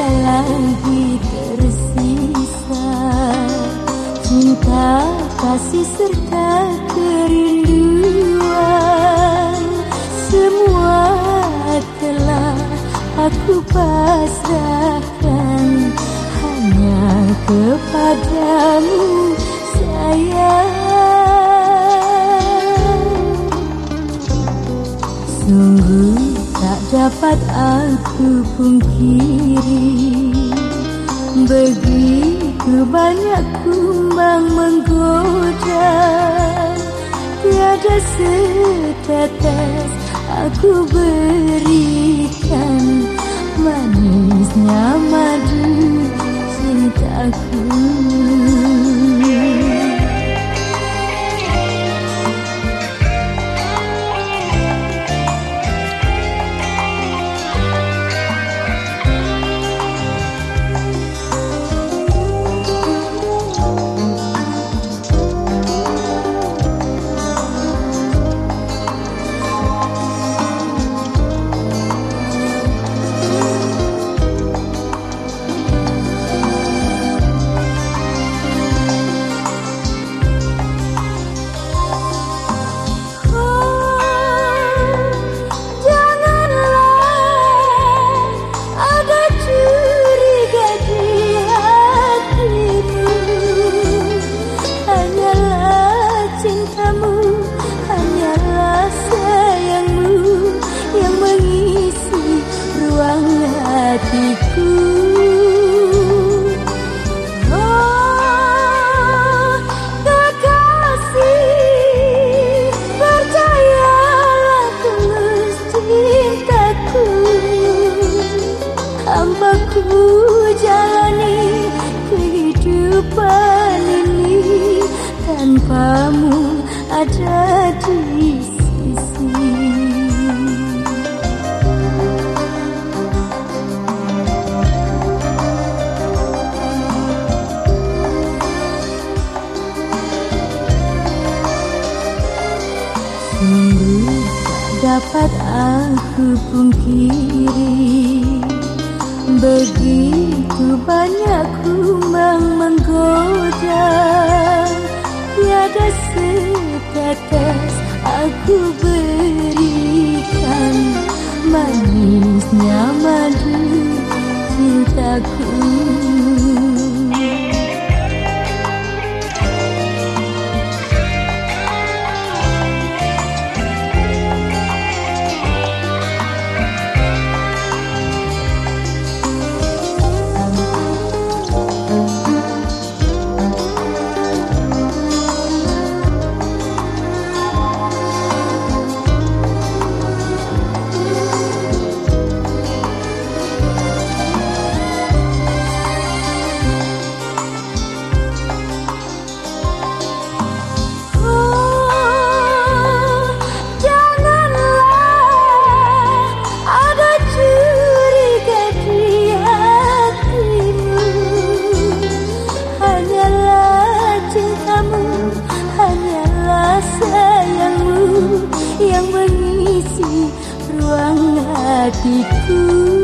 lagi tersisa. Cinta, kasih serta kerinduan. Semua telah aku pasrahkan dapat aku pungkiri Begitu banyak kumbang menggoda. Tiada setetes aku berikan Manisnya madu cintaku kehidupan ini tanpamu ada di sisi. Tak dapat aku pungkiri Begitu banyak kumbang menggoda Tiada setetes aku berikan. Manisnya madu cintaku hatiku